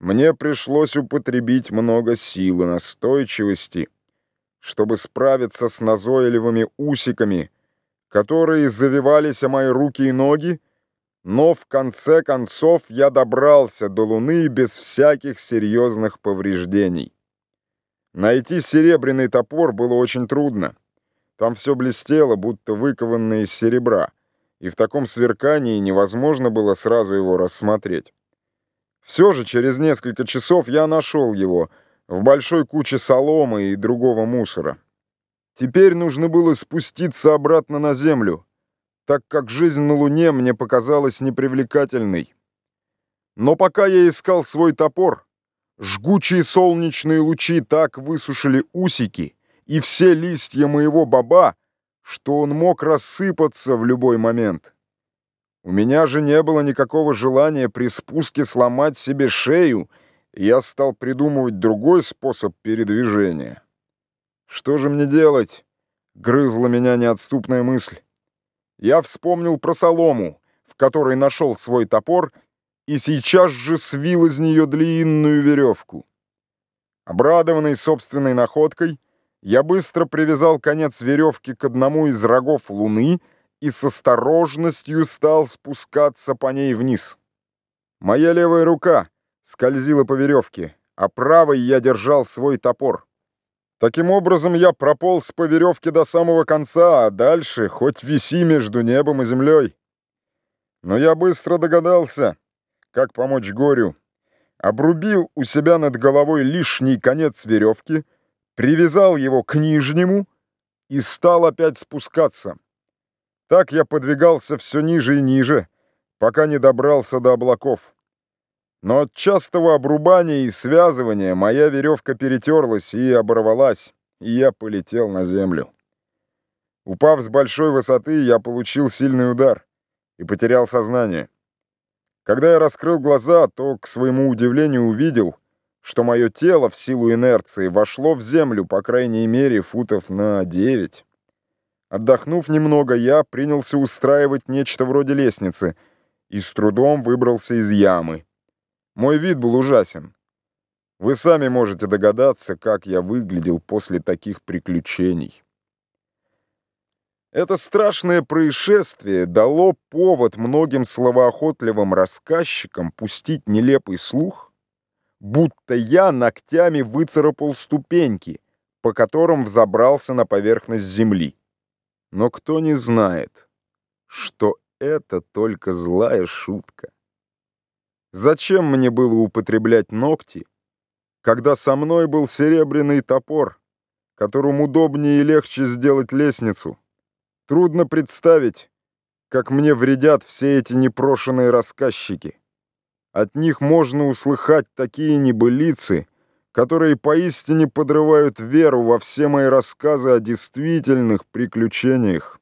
Мне пришлось употребить много сил и настойчивости, чтобы справиться с назойливыми усиками, которые завивались о мои руки и ноги, но в конце концов я добрался до Луны без всяких серьезных повреждений. Найти серебряный топор было очень трудно. Там все блестело, будто выкованное из серебра, и в таком сверкании невозможно было сразу его рассмотреть. Все же через несколько часов я нашел его в большой куче соломы и другого мусора. Теперь нужно было спуститься обратно на землю, так как жизнь на Луне мне показалась непривлекательной. Но пока я искал свой топор, жгучие солнечные лучи так высушили усики и все листья моего баба, что он мог рассыпаться в любой момент. У меня же не было никакого желания при спуске сломать себе шею, и я стал придумывать другой способ передвижения. Что же мне делать? Грызла меня неотступная мысль. Я вспомнил про солому, в которой нашел свой топор, и сейчас же свил из нее длинную веревку. Обрадованный собственной находкой, я быстро привязал конец веревки к одному из рогов луны — и с осторожностью стал спускаться по ней вниз. Моя левая рука скользила по веревке, а правой я держал свой топор. Таким образом, я прополз по веревке до самого конца, а дальше хоть виси между небом и землей. Но я быстро догадался, как помочь горю. Обрубил у себя над головой лишний конец веревки, привязал его к нижнему и стал опять спускаться. Так я подвигался все ниже и ниже, пока не добрался до облаков. Но от частого обрубания и связывания моя веревка перетерлась и оборвалась, и я полетел на землю. Упав с большой высоты, я получил сильный удар и потерял сознание. Когда я раскрыл глаза, то, к своему удивлению, увидел, что мое тело в силу инерции вошло в землю, по крайней мере, футов на девять. Отдохнув немного, я принялся устраивать нечто вроде лестницы и с трудом выбрался из ямы. Мой вид был ужасен. Вы сами можете догадаться, как я выглядел после таких приключений. Это страшное происшествие дало повод многим словоохотливым рассказчикам пустить нелепый слух, будто я ногтями выцарапал ступеньки, по которым взобрался на поверхность земли. Но кто не знает, что это только злая шутка? Зачем мне было употреблять ногти, когда со мной был серебряный топор, которым удобнее и легче сделать лестницу? Трудно представить, как мне вредят все эти непрошенные рассказчики. От них можно услыхать такие небылицы, которые поистине подрывают веру во все мои рассказы о действительных приключениях.